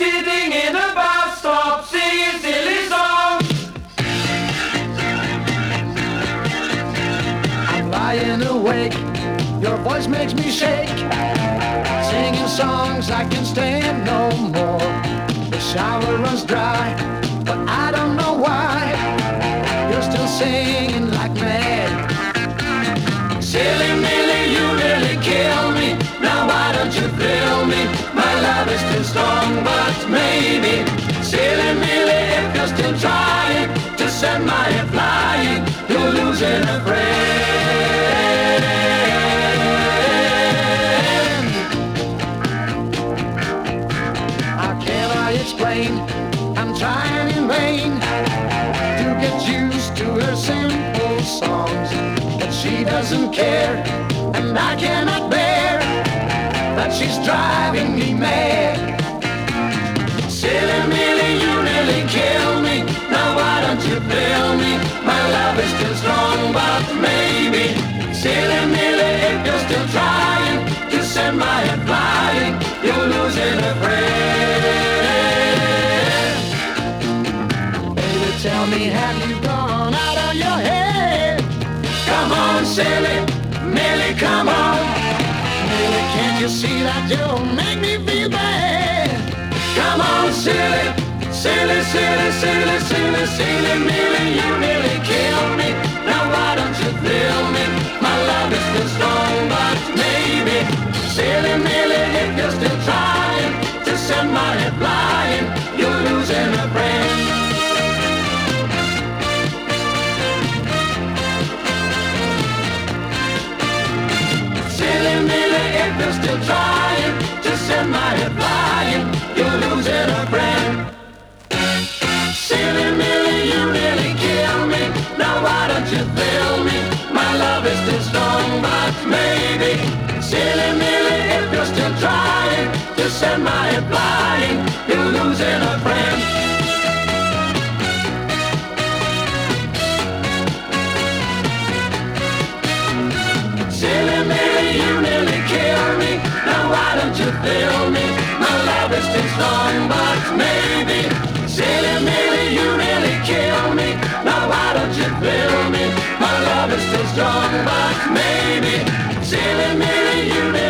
Sitting in singing silly songs. I'm lying awake, your voice makes me shake. Singing songs I can stand no more. The shower runs dry, but I don't know why. You're still singing like mad. Silly Explain? I'm trying in vain to get used to her simple songs. But she doesn't care, and I cannot bear that she's driving me mad. Me, have you gone out of your head? Come on, silly Millie, come on. Baby, can't you see that you'll make me feel bad? Come on, silly, silly, silly, silly, silly, silly Millie, you nearly killed me. Silly Millie, if you're still trying to send my head flying, you're losing a friend. Silly Millie, you nearly killed me. Now why don't you feel me? My love is too strong, but maybe. Silly Millie. maybe. Silly Mary, you